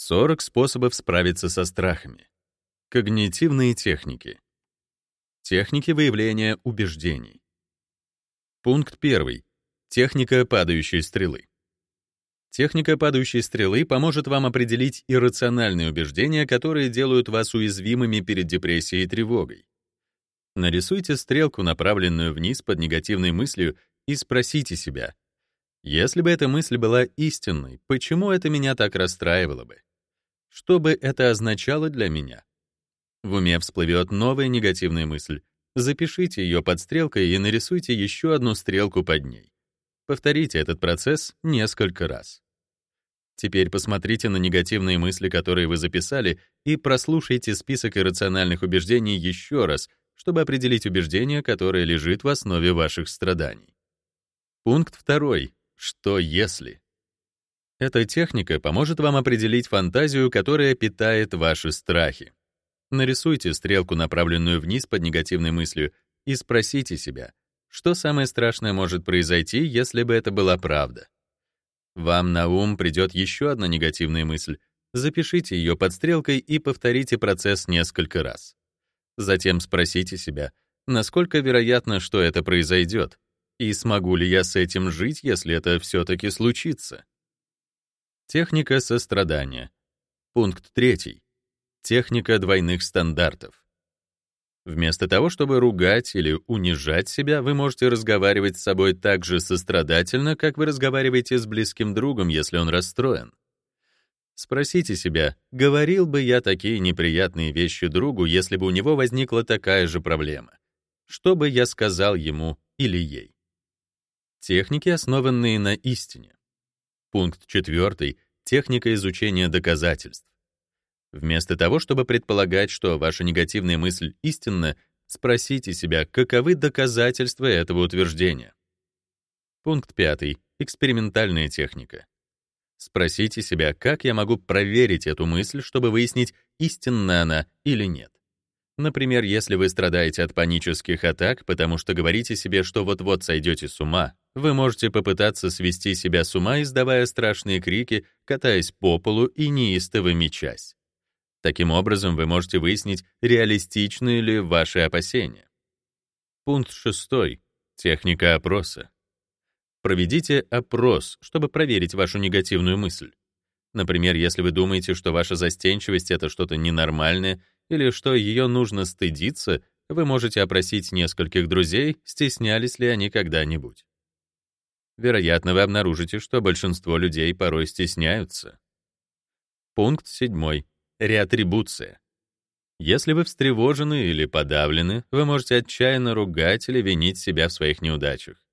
40 способов справиться со страхами. Когнитивные техники. Техники выявления убеждений. Пункт 1. Техника падающей стрелы. Техника падающей стрелы поможет вам определить иррациональные убеждения, которые делают вас уязвимыми перед депрессией и тревогой. Нарисуйте стрелку, направленную вниз под негативной мыслью, и спросите себя, если бы эта мысль была истинной, почему это меня так расстраивало бы? Что бы это означало для меня? В уме всплывет новая негативная мысль. Запишите ее под стрелкой и нарисуйте еще одну стрелку под ней. Повторите этот процесс несколько раз. Теперь посмотрите на негативные мысли, которые вы записали, и прослушайте список иррациональных убеждений еще раз, чтобы определить убеждение, которое лежит в основе ваших страданий. Пункт второй. Что если? Эта техника поможет вам определить фантазию, которая питает ваши страхи. Нарисуйте стрелку, направленную вниз под негативной мыслью, и спросите себя, что самое страшное может произойти, если бы это была правда. Вам на ум придет еще одна негативная мысль. Запишите ее под стрелкой и повторите процесс несколько раз. Затем спросите себя, насколько вероятно, что это произойдет, и смогу ли я с этим жить, если это все-таки случится. Техника сострадания. Пункт третий. Техника двойных стандартов. Вместо того, чтобы ругать или унижать себя, вы можете разговаривать с собой так же сострадательно, как вы разговариваете с близким другом, если он расстроен. Спросите себя, говорил бы я такие неприятные вещи другу, если бы у него возникла такая же проблема? Что бы я сказал ему или ей? Техники, основанные на истине. Пункт четвертый. Техника изучения доказательств. Вместо того, чтобы предполагать, что ваша негативная мысль истинна, спросите себя, каковы доказательства этого утверждения. Пункт пятый. Экспериментальная техника. Спросите себя, как я могу проверить эту мысль, чтобы выяснить, истинна она или нет. Например, если вы страдаете от панических атак, потому что говорите себе, что вот-вот сойдете с ума, вы можете попытаться свести себя с ума, издавая страшные крики, катаясь по полу и неистово мечась. Таким образом, вы можете выяснить, реалистичны ли ваши опасения. Пункт шестой. Техника опроса. Проведите опрос, чтобы проверить вашу негативную мысль. Например, если вы думаете, что ваша застенчивость — это что-то ненормальное, или что ее нужно стыдиться, вы можете опросить нескольких друзей, стеснялись ли они когда-нибудь. Вероятно, вы обнаружите, что большинство людей порой стесняются. Пункт 7. Реатрибуция. Если вы встревожены или подавлены, вы можете отчаянно ругать или винить себя в своих неудачах.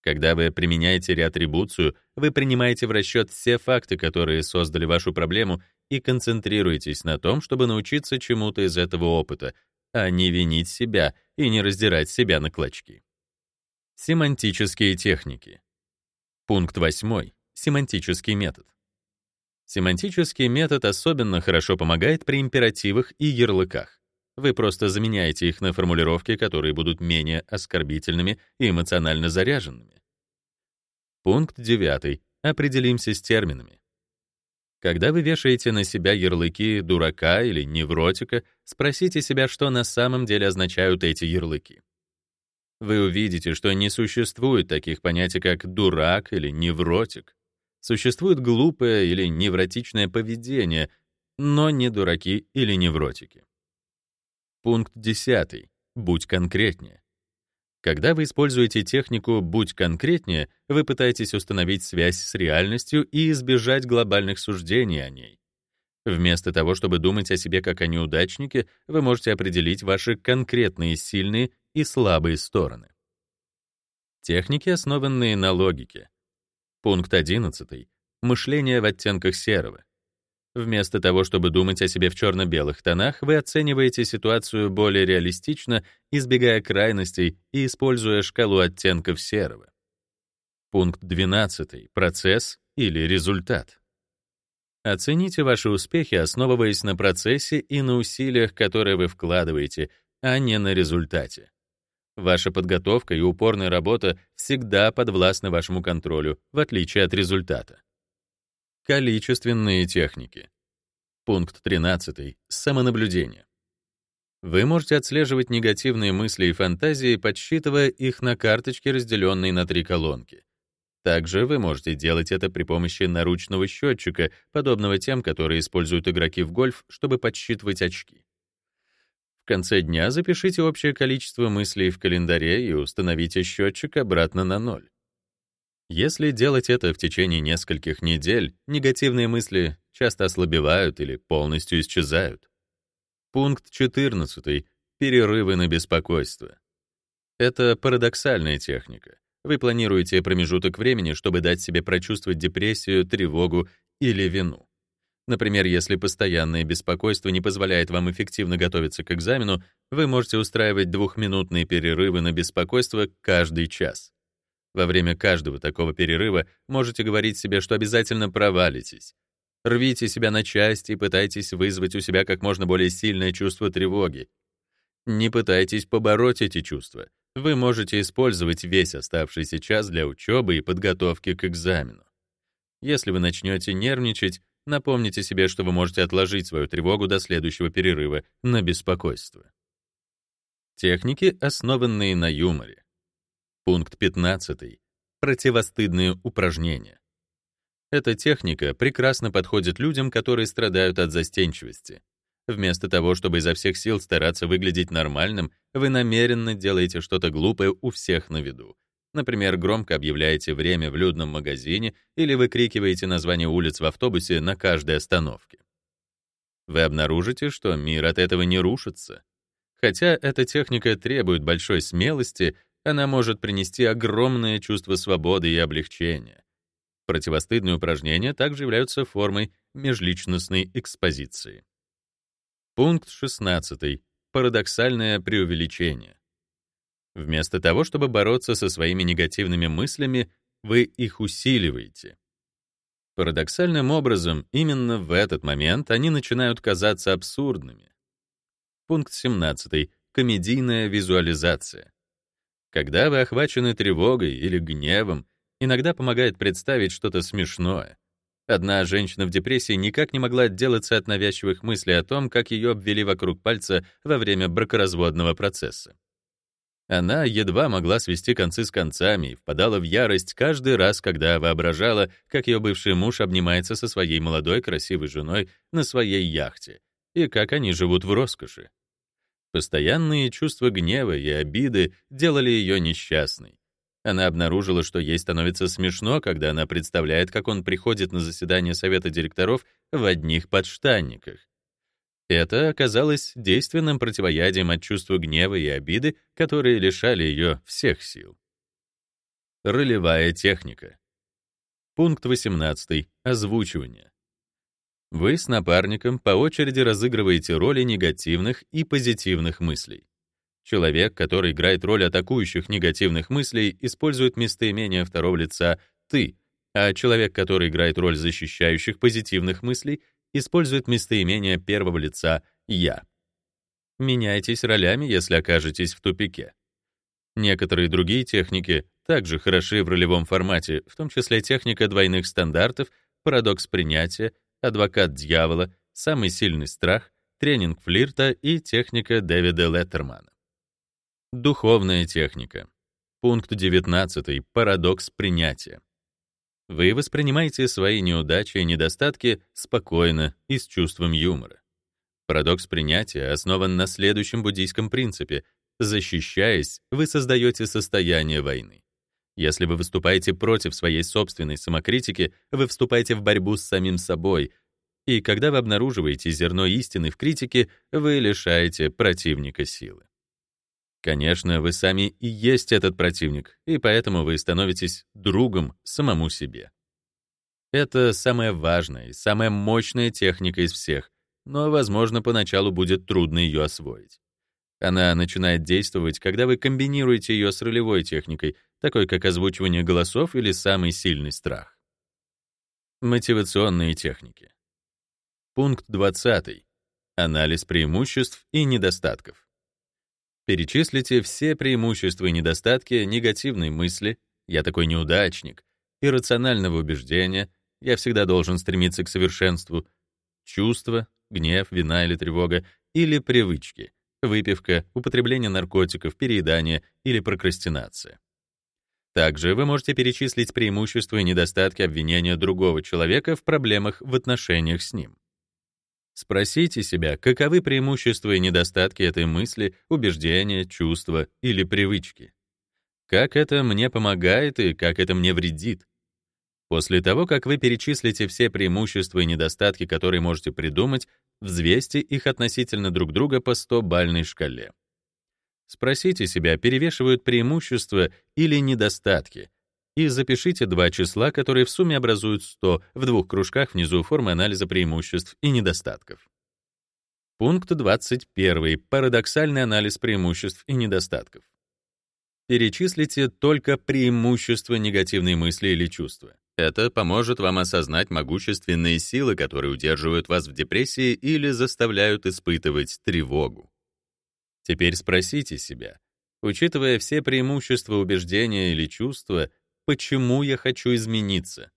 Когда вы применяете реатрибуцию, вы принимаете в расчет все факты, которые создали вашу проблему, и концентрируетесь на том, чтобы научиться чему-то из этого опыта, а не винить себя и не раздирать себя на клочки. Семантические техники. Пункт 8. Семантический метод. Семантический метод особенно хорошо помогает при императивах и ярлыках. Вы просто заменяете их на формулировки, которые будут менее оскорбительными и эмоционально заряженными. Пункт 9. Определимся с терминами. Когда вы вешаете на себя ярлыки дурака или невротика, спросите себя, что на самом деле означают эти ярлыки. Вы увидите, что не существует таких понятий, как дурак или невротик. Существует глупое или невротичное поведение, но не дураки или невротики. Пункт 10. Будь конкретнее. Когда вы используете технику «будь конкретнее», вы пытаетесь установить связь с реальностью и избежать глобальных суждений о ней. Вместо того, чтобы думать о себе как о неудачнике, вы можете определить ваши конкретные сильные и слабые стороны. Техники, основанные на логике. Пункт 11. Мышление в оттенках серого. Вместо того, чтобы думать о себе в черно-белых тонах, вы оцениваете ситуацию более реалистично, избегая крайностей и используя шкалу оттенков серого. Пункт 12. Процесс или результат. Оцените ваши успехи, основываясь на процессе и на усилиях, которые вы вкладываете, а не на результате. Ваша подготовка и упорная работа всегда подвластны вашему контролю, в отличие от результата. Количественные техники. Пункт 13. Самонаблюдение. Вы можете отслеживать негативные мысли и фантазии, подсчитывая их на карточке, разделенной на три колонки. Также вы можете делать это при помощи наручного счетчика, подобного тем, которые используют игроки в гольф, чтобы подсчитывать очки. В конце дня запишите общее количество мыслей в календаре и установите счетчик обратно на ноль. Если делать это в течение нескольких недель, негативные мысли часто ослабевают или полностью исчезают. Пункт 14. Перерывы на беспокойство. Это парадоксальная техника. Вы планируете промежуток времени, чтобы дать себе прочувствовать депрессию, тревогу или вину. Например, если постоянное беспокойство не позволяет вам эффективно готовиться к экзамену, вы можете устраивать двухминутные перерывы на беспокойство каждый час. Во время каждого такого перерыва можете говорить себе, что обязательно провалитесь, Рвите себя на части и пытайтесь вызвать у себя как можно более сильное чувство тревоги. Не пытайтесь побороть эти чувства. Вы можете использовать весь оставшийся час для учебы и подготовки к экзамену. Если вы начнете нервничать, напомните себе, что вы можете отложить свою тревогу до следующего перерыва на беспокойство. Техники, основанные на юморе. Пункт 15. Противостыдные упражнения. Эта техника прекрасно подходит людям, которые страдают от застенчивости. Вместо того, чтобы изо всех сил стараться выглядеть нормальным, вы намеренно делаете что-то глупое у всех на виду. Например, громко объявляете время в людном магазине или выкрикиваете название улиц в автобусе на каждой остановке. Вы обнаружите, что мир от этого не рушится. Хотя эта техника требует большой смелости, она может принести огромное чувство свободы и облегчения. Противостыдные упражнения также являются формой межличностной экспозиции. Пункт 16. Парадоксальное преувеличение. Вместо того, чтобы бороться со своими негативными мыслями, вы их усиливаете. Парадоксальным образом, именно в этот момент они начинают казаться абсурдными. Пункт 17. Комедийная визуализация. Когда вы охвачены тревогой или гневом, иногда помогает представить что-то смешное. Одна женщина в депрессии никак не могла отделаться от навязчивых мыслей о том, как ее обвели вокруг пальца во время бракоразводного процесса. Она едва могла свести концы с концами и впадала в ярость каждый раз, когда воображала, как ее бывший муж обнимается со своей молодой красивой женой на своей яхте, и как они живут в роскоши. Постоянные чувства гнева и обиды делали ее несчастной. Она обнаружила, что ей становится смешно, когда она представляет, как он приходит на заседание совета директоров в одних подштанниках. Это оказалось действенным противоядием от чувства гнева и обиды, которые лишали ее всех сил. Ролевая техника. Пункт 18. Озвучивание. Вы с напарником по очереди разыгрываете роли негативных и позитивных мыслей. Человек, который играет роль атакующих негативных мыслей, использует местоимение второго лица «ты», а человек, который играет роль защищающих позитивных мыслей, использует местоимение первого лица «я». Меняйтесь ролями, если окажетесь в тупике. Некоторые другие техники также хороши в ролевом формате, в том числе техника двойных стандартов, парадокс принятия, адвокат дьявола, самый сильный страх, тренинг флирта и техника Дэвида Леттермана. Духовная техника. Пункт 19. Парадокс принятия. Вы воспринимаете свои неудачи и недостатки спокойно и с чувством юмора. Парадокс принятия основан на следующем буддийском принципе. Защищаясь, вы создаете состояние войны. Если вы выступаете против своей собственной самокритики, вы вступаете в борьбу с самим собой, и когда вы обнаруживаете зерно истины в критике, вы лишаете противника силы. Конечно, вы сами и есть этот противник, и поэтому вы становитесь другом самому себе. Это самая важная и самая мощная техника из всех, но, возможно, поначалу будет трудно ее освоить. Она начинает действовать, когда вы комбинируете ее с ролевой техникой, такой как озвучивание голосов или самый сильный страх. Мотивационные техники. Пункт 20. Анализ преимуществ и недостатков. Перечислите все преимущества и недостатки негативной мысли «я такой неудачник», иррационального убеждения «я всегда должен стремиться к совершенству», чувства гнев, вина или тревога, или привычки, выпивка, употребление наркотиков, переедание или прокрастинация. Также вы можете перечислить преимущества и недостатки обвинения другого человека в проблемах в отношениях с ним. Спросите себя, каковы преимущества и недостатки этой мысли, убеждения, чувства или привычки. Как это мне помогает и как это мне вредит? После того, как вы перечислите все преимущества и недостатки, которые можете придумать, взвесьте их относительно друг друга по 100-бальной шкале. Спросите себя, перевешивают преимущества или недостатки, и запишите два числа, которые в сумме образуют 100 в двух кружках внизу формы анализа преимуществ и недостатков. Пункт 21. Парадоксальный анализ преимуществ и недостатков. Перечислите только преимущества негативной мысли или чувства. Это поможет вам осознать могущественные силы, которые удерживают вас в депрессии или заставляют испытывать тревогу. Теперь спросите себя, учитывая все преимущества убеждения или чувства, почему я хочу измениться?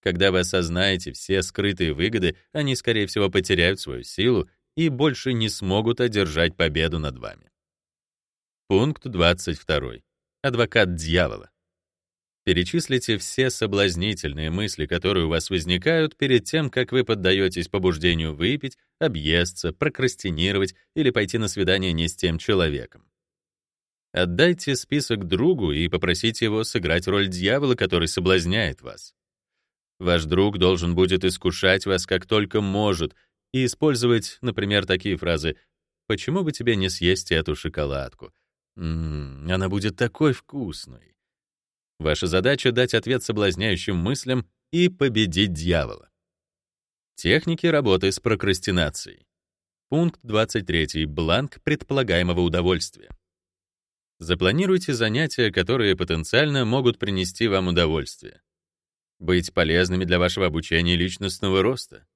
Когда вы осознаете все скрытые выгоды, они, скорее всего, потеряют свою силу и больше не смогут одержать победу над вами. Пункт 22. Адвокат дьявола. Перечислите все соблазнительные мысли, которые у вас возникают перед тем, как вы поддаетесь побуждению выпить, объесться, прокрастинировать или пойти на свидание не с тем человеком. Отдайте список другу и попросите его сыграть роль дьявола, который соблазняет вас. Ваш друг должен будет искушать вас как только может и использовать, например, такие фразы «Почему бы тебе не съесть эту шоколадку?» «М -м, «Она будет такой вкусной». Ваша задача — дать ответ соблазняющим мыслям и победить дьявола. Техники работы с прокрастинацией. Пункт 23. Бланк предполагаемого удовольствия. Запланируйте занятия, которые потенциально могут принести вам удовольствие. Быть полезными для вашего обучения и личностного роста.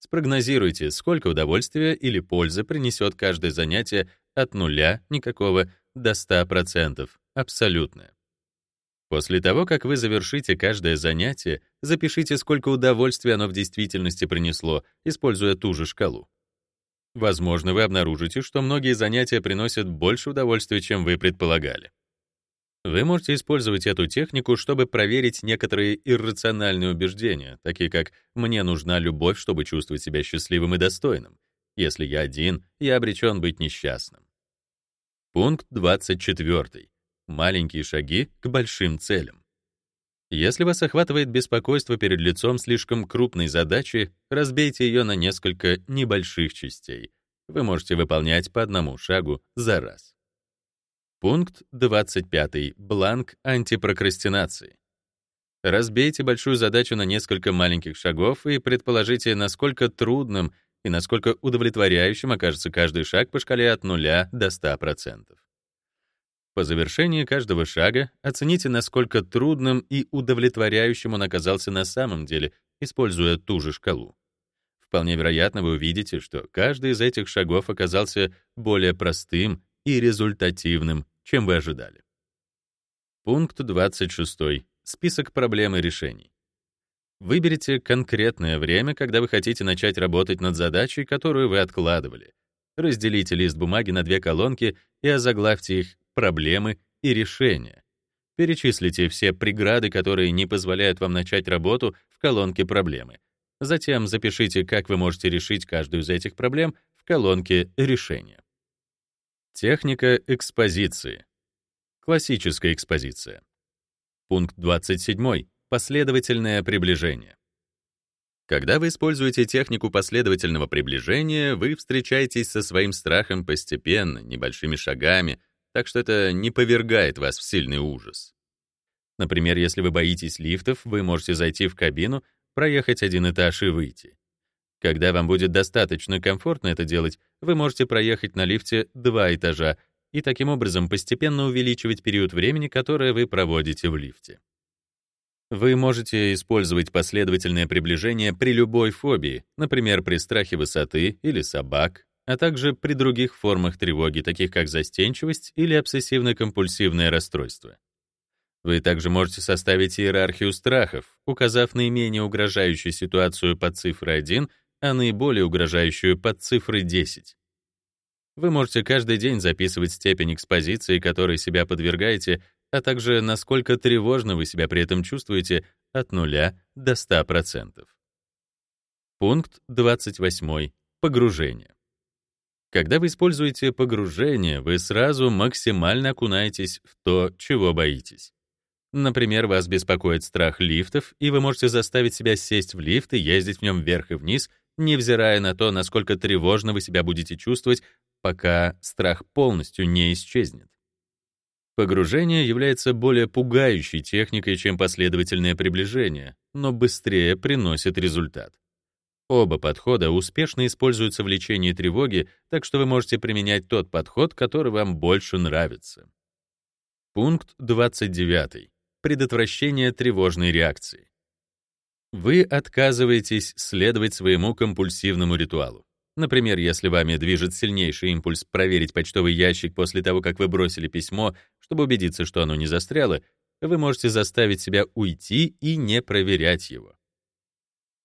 Спрогнозируйте, сколько удовольствия или пользы принесет каждое занятие от нуля, никакого, до 100%, абсолютное. После того, как вы завершите каждое занятие, запишите, сколько удовольствия оно в действительности принесло, используя ту же шкалу. Возможно, вы обнаружите, что многие занятия приносят больше удовольствия, чем вы предполагали. Вы можете использовать эту технику, чтобы проверить некоторые иррациональные убеждения, такие как «мне нужна любовь, чтобы чувствовать себя счастливым и достойным». Если я один, я обречен быть несчастным. Пункт 24. Маленькие шаги к большим целям. Если вас охватывает беспокойство перед лицом слишком крупной задачи, разбейте ее на несколько небольших частей. Вы можете выполнять по одному шагу за раз. Пункт 25. Бланк антипрокрастинации. Разбейте большую задачу на несколько маленьких шагов и предположите, насколько трудным и насколько удовлетворяющим окажется каждый шаг по шкале от 0 до 100%. По завершении каждого шага оцените, насколько трудным и удовлетворяющим он оказался на самом деле, используя ту же шкалу. Вполне вероятно, вы увидите, что каждый из этих шагов оказался более простым и результативным, чем вы ожидали. Пункт 26. Список проблем и решений. Выберите конкретное время, когда вы хотите начать работать над задачей, которую вы откладывали. Разделите лист бумаги на две колонки и озаглавьте их проблемы и решения. Перечислите все преграды, которые не позволяют вам начать работу в колонке «Проблемы». Затем запишите, как вы можете решить каждую из этих проблем в колонке «Решения». Техника экспозиции. Классическая экспозиция. Пункт 27. Последовательное приближение. Когда вы используете технику последовательного приближения, вы встречаетесь со своим страхом постепенно, небольшими шагами, так что это не повергает вас в сильный ужас. Например, если вы боитесь лифтов, вы можете зайти в кабину, проехать один этаж и выйти. Когда вам будет достаточно комфортно это делать, вы можете проехать на лифте два этажа и таким образом постепенно увеличивать период времени, которое вы проводите в лифте. Вы можете использовать последовательное приближение при любой фобии, например, при страхе высоты или собак, а также при других формах тревоги, таких как застенчивость или обсессивно-компульсивное расстройство. Вы также можете составить иерархию страхов, указав наименее угрожающую ситуацию под цифрой 1 а наиболее угрожающую под цифрой 10. Вы можете каждый день записывать степень экспозиции, которой себя подвергаете, а также насколько тревожно вы себя при этом чувствуете от 0 до 100%. Пункт 28. Погружение. Когда вы используете погружение, вы сразу максимально окунаетесь в то, чего боитесь. Например, вас беспокоит страх лифтов, и вы можете заставить себя сесть в лифт и ездить в нем вверх и вниз, невзирая на то, насколько тревожно вы себя будете чувствовать, пока страх полностью не исчезнет. Погружение является более пугающей техникой, чем последовательное приближение, но быстрее приносит результат. Оба подхода успешно используются в лечении тревоги, так что вы можете применять тот подход, который вам больше нравится. Пункт 29. Предотвращение тревожной реакции. Вы отказываетесь следовать своему компульсивному ритуалу. Например, если вами движет сильнейший импульс проверить почтовый ящик после того, как вы бросили письмо, чтобы убедиться, что оно не застряло, вы можете заставить себя уйти и не проверять его.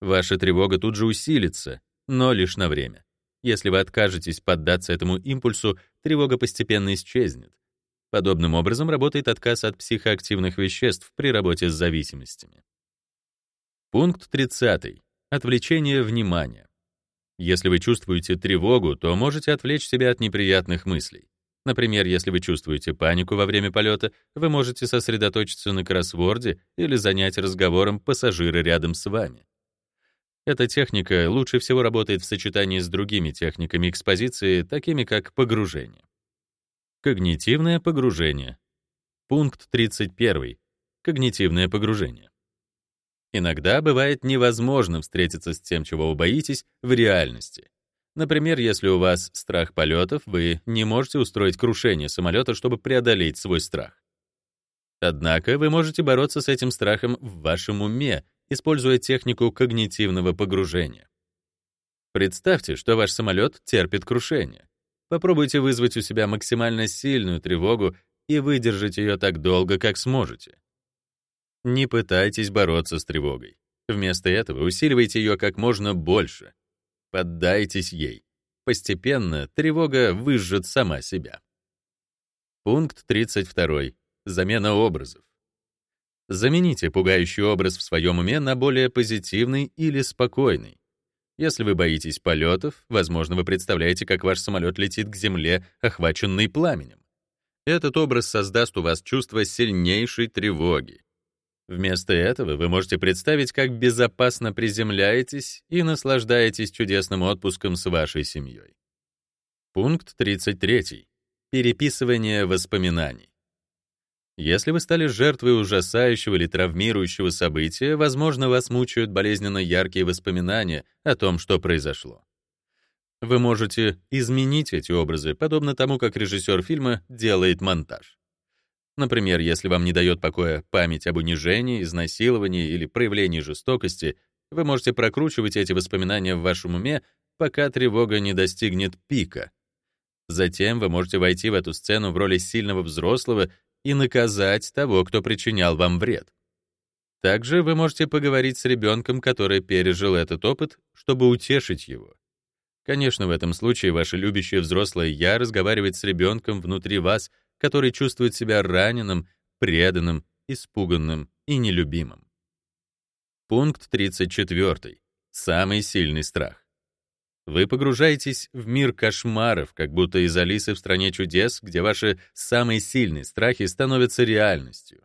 Ваша тревога тут же усилится, но лишь на время. Если вы откажетесь поддаться этому импульсу, тревога постепенно исчезнет. Подобным образом работает отказ от психоактивных веществ при работе с зависимостями. Пункт 30. Отвлечение внимания. Если вы чувствуете тревогу, то можете отвлечь себя от неприятных мыслей. Например, если вы чувствуете панику во время полета, вы можете сосредоточиться на кроссворде или занять разговором пассажира рядом с вами. Эта техника лучше всего работает в сочетании с другими техниками экспозиции, такими как погружение. Когнитивное погружение. Пункт 31. Когнитивное погружение. Иногда бывает невозможно встретиться с тем, чего вы боитесь, в реальности. Например, если у вас страх полетов, вы не можете устроить крушение самолета, чтобы преодолеть свой страх. Однако вы можете бороться с этим страхом в вашем уме используя технику когнитивного погружения. Представьте, что ваш самолет терпит крушение. Попробуйте вызвать у себя максимально сильную тревогу и выдержать ее так долго, как сможете. Не пытайтесь бороться с тревогой. Вместо этого усиливайте ее как можно больше. Поддайтесь ей. Постепенно тревога выжжет сама себя. Пункт 32. Замена образов. Замените пугающий образ в своем уме на более позитивный или спокойный. Если вы боитесь полетов, возможно, вы представляете, как ваш самолет летит к земле, охваченный пламенем. Этот образ создаст у вас чувство сильнейшей тревоги. Вместо этого вы можете представить, как безопасно приземляетесь и наслаждаетесь чудесным отпуском с вашей семьей. Пункт 33. Переписывание воспоминаний. Если вы стали жертвой ужасающего или травмирующего события, возможно, вас мучают болезненно яркие воспоминания о том, что произошло. Вы можете изменить эти образы, подобно тому, как режиссер фильма делает монтаж. Например, если вам не дает покоя память об унижении, изнасиловании или проявлении жестокости, вы можете прокручивать эти воспоминания в вашем уме, пока тревога не достигнет пика. Затем вы можете войти в эту сцену в роли сильного взрослого и наказать того, кто причинял вам вред. Также вы можете поговорить с ребенком, который пережил этот опыт, чтобы утешить его. Конечно, в этом случае ваше любящее взрослое «я» разговаривает с ребенком внутри вас, который чувствует себя раненым, преданным, испуганным и нелюбимым. Пункт 34. Самый сильный страх. Вы погружаетесь в мир кошмаров, как будто из Алисы в стране чудес, где ваши самые сильные страхи становятся реальностью.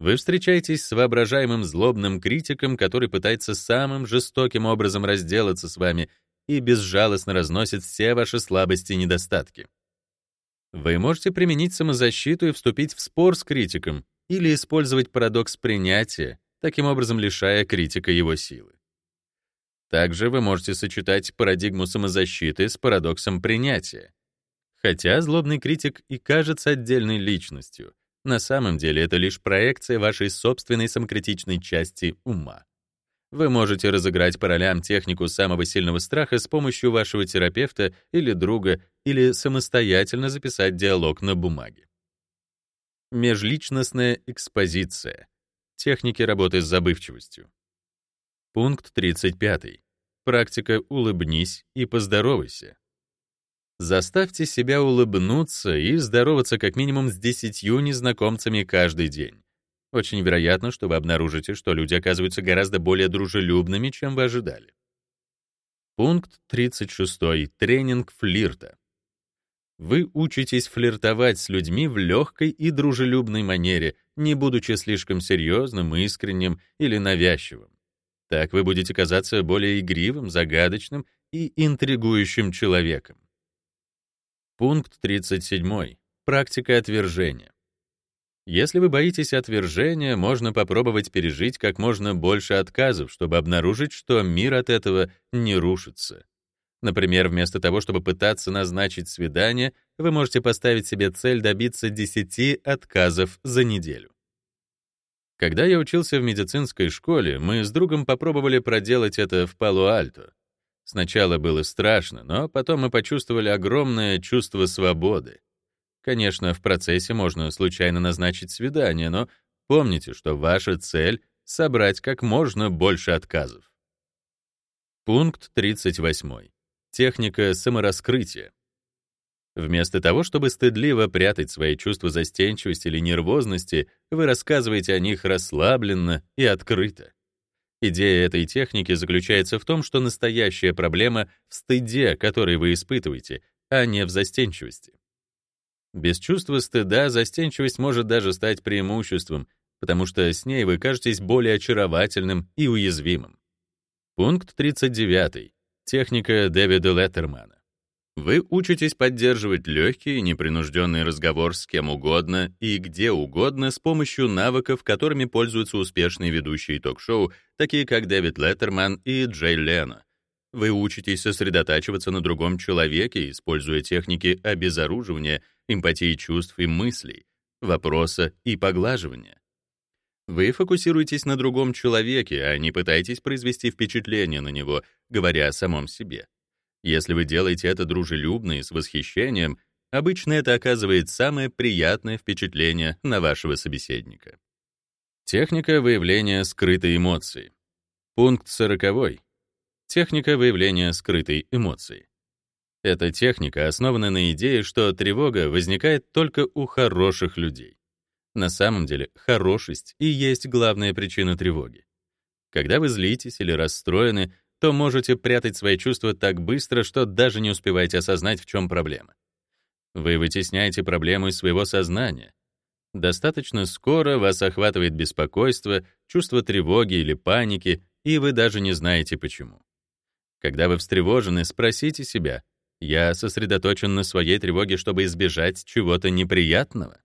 Вы встречаетесь с воображаемым злобным критиком, который пытается самым жестоким образом разделаться с вами и безжалостно разносит все ваши слабости и недостатки. Вы можете применить самозащиту и вступить в спор с критиком или использовать парадокс принятия, таким образом лишая критика его силы. Также вы можете сочетать парадигму самозащиты с парадоксом принятия. Хотя злобный критик и кажется отдельной личностью, на самом деле это лишь проекция вашей собственной самокритичной части ума. Вы можете разыграть по ролям технику самого сильного страха с помощью вашего терапевта или друга или самостоятельно записать диалог на бумаге. Межличностная экспозиция. Техники работы с забывчивостью. Пункт 35. Практика «улыбнись и поздоровайся». Заставьте себя улыбнуться и здороваться как минимум с десятью незнакомцами каждый день. Очень вероятно, что вы обнаружите, что люди оказываются гораздо более дружелюбными, чем вы ожидали. Пункт 36. Тренинг флирта. Вы учитесь флиртовать с людьми в легкой и дружелюбной манере, не будучи слишком серьезным, искренним или навязчивым. Так вы будете казаться более игривым, загадочным и интригующим человеком. Пункт 37. Практика отвержения. Если вы боитесь отвержения, можно попробовать пережить как можно больше отказов, чтобы обнаружить, что мир от этого не рушится. Например, вместо того, чтобы пытаться назначить свидание, вы можете поставить себе цель добиться 10 отказов за неделю. Когда я учился в медицинской школе, мы с другом попробовали проделать это в Пало-Альто. Сначала было страшно, но потом мы почувствовали огромное чувство свободы. Конечно, в процессе можно случайно назначить свидание, но помните, что ваша цель — собрать как можно больше отказов. Пункт 38. Техника самораскрытия. Вместо того, чтобы стыдливо прятать свои чувства застенчивости или нервозности, вы рассказываете о них расслабленно и открыто. Идея этой техники заключается в том, что настоящая проблема в стыде, который вы испытываете, а не в застенчивости. Без чувства стыда застенчивость может даже стать преимуществом, потому что с ней вы кажетесь более очаровательным и уязвимым. Пункт 39. Техника Дэвида Леттермана. Вы учитесь поддерживать легкий и непринужденный разговор с кем угодно и где угодно с помощью навыков, которыми пользуются успешные ведущие ток-шоу, такие как Дэвид Леттерман и Джей Лено. Вы учитесь сосредотачиваться на другом человеке, используя техники обезоруживания, эмпатии чувств и мыслей, вопроса и поглаживания. Вы фокусируетесь на другом человеке, а не пытаетесь произвести впечатление на него, говоря о самом себе. Если вы делаете это дружелюбно и с восхищением, обычно это оказывает самое приятное впечатление на вашего собеседника. Техника выявления скрытой эмоции. Пункт 40. Техника выявления скрытой эмоции. Эта техника основана на идее, что тревога возникает только у хороших людей. На самом деле, хорошесть и есть главная причина тревоги. Когда вы злитесь или расстроены, то можете прятать свои чувства так быстро, что даже не успеваете осознать, в чем проблема. Вы вытесняете проблему из своего сознания. Достаточно скоро вас охватывает беспокойство, чувство тревоги или паники, и вы даже не знаете почему. Когда вы встревожены, спросите себя, я сосредоточен на своей тревоге, чтобы избежать чего-то неприятного?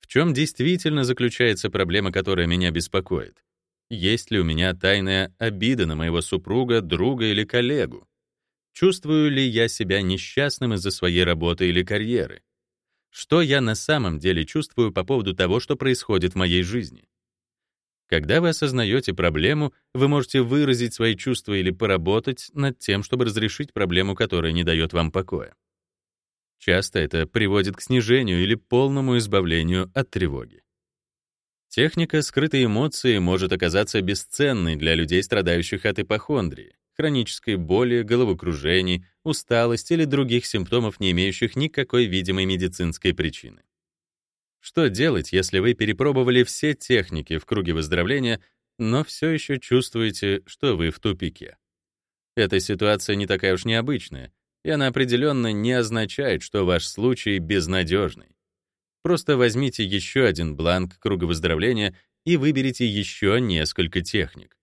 В чем действительно заключается проблема, которая меня беспокоит? Есть ли у меня тайная обида на моего супруга, друга или коллегу? Чувствую ли я себя несчастным из-за своей работы или карьеры? Что я на самом деле чувствую по поводу того, что происходит в моей жизни? Когда вы осознаете проблему, вы можете выразить свои чувства или поработать над тем, чтобы разрешить проблему, которая не дает вам покоя. Часто это приводит к снижению или полному избавлению от тревоги. Техника скрытой эмоции может оказаться бесценной для людей, страдающих от ипохондрии, хронической боли, головокружений, усталости или других симптомов, не имеющих никакой видимой медицинской причины. Что делать, если вы перепробовали все техники в круге выздоровления, но все еще чувствуете, что вы в тупике? Эта ситуация не такая уж необычная, и она определенно не означает, что ваш случай безнадежный. Просто возьмите еще один бланк круга выздоровления и выберите еще несколько техник.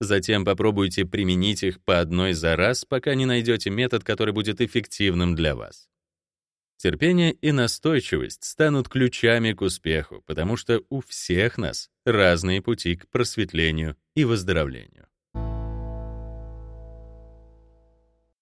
Затем попробуйте применить их по одной за раз, пока не найдете метод, который будет эффективным для вас. Терпение и настойчивость станут ключами к успеху, потому что у всех нас разные пути к просветлению и выздоровлению.